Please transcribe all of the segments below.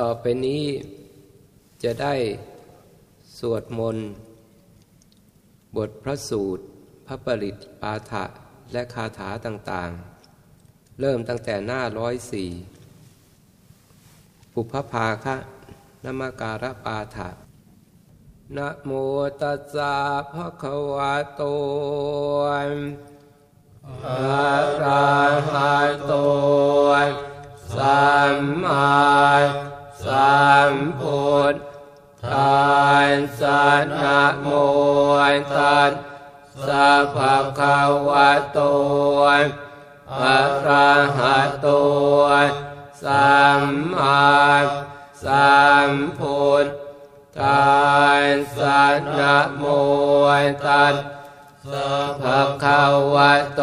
ต่อไปนี้จะได้สวดมนต์บทพระสูตร พระปริตปาฐะและคาถาต่างๆ เริ่มตั้งแต่หน้าร้อยสี่ปุพพาคะนมการะปาฐะนะโมตัสสะภะคะวะโตอะระหะโต มมาสัมพุทธานสันะโมตัสสะภะคะวะโตอะระหะโตสัมมาสัมพุทธานสันะโมตัสสะภะคะวะโต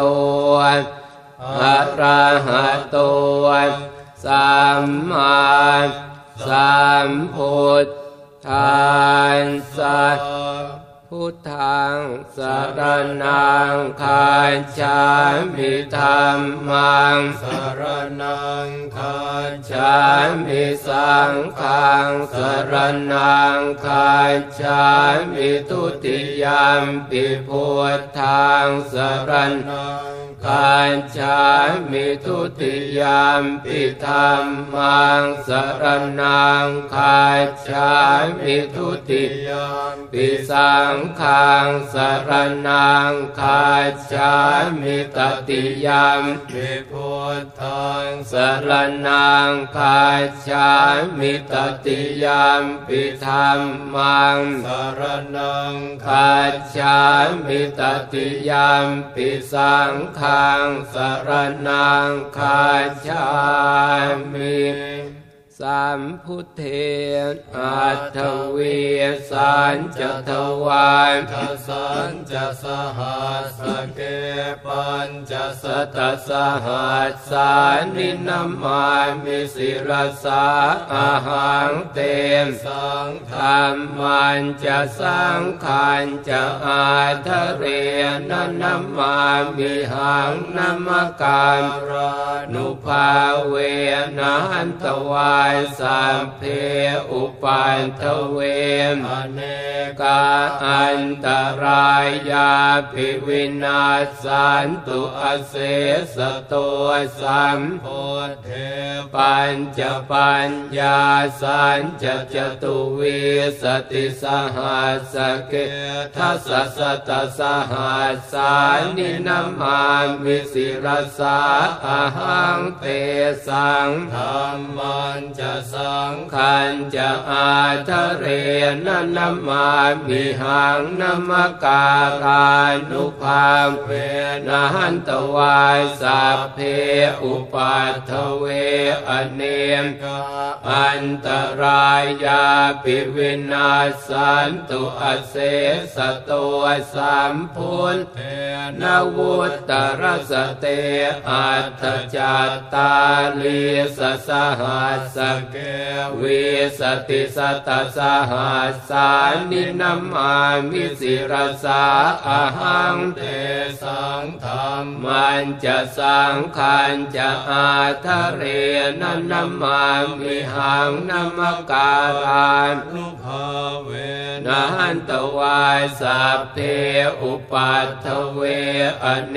อะระหะโต สัมมาสัมพุทธานสัตพุทธังสารนังคาชามิธรรมังสารนังคาชามิสังฆังสารนังคาชามิทุติยามปิพุทธังสารนัง กาชามิทุติยามปิธรรมังสรนังคาชามิทุติยามปิสังขังสรนังคาชามิตติยามปิพุทธังสระณังคัจฉามิ ตะติยัมปิธัมมัง สะระณังคัจฉามิ ตะติยัมปิสังฆัง สะระณังคัจฉามิ สัมพุทเธ อัฏฐะวีสัญจะทวาทะสัญจะ สะหัสเกปัญจะสตสหัสสานินามามิสิรสาอาหังเตมสังธรรมันจะสังขานจะอาทะเรนนามามิหังนามการนุภาเวนันตวายายสัมเพอุปันทเวมเนกาอันตรายาภิวินาสันตุอเสสตัวสัมโพเทปัญจปัญญาสันจะจตุวิสติสหัสเกทัสสะตสหัสสานินามามิสิรสาอหังเตสังธรรมันจะสังขันจะอาทะเรนนามามิหังนามการานุภาเวนะหันตวายสัพเพอุปัทเวอเนมกาอันตรายาปิวินาสันตุอเสสตัวสัมพุทเทนวุตตระสะเตอัฏฐะจัตตาฬีสะสะหัสสะเกวีสะติสะตะสะหัสสานินะมามิสิระสา อะหังเตสังธัมมัญจะสังฆัญจะอาทะเรนะ นะมามิหังนะมะการานุภาเวนะ หันตวายสัพเพอุปัตถเวอเน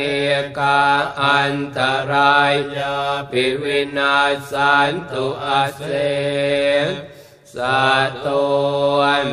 กาอันตรายาปิวินาสันตุอาเสสัตน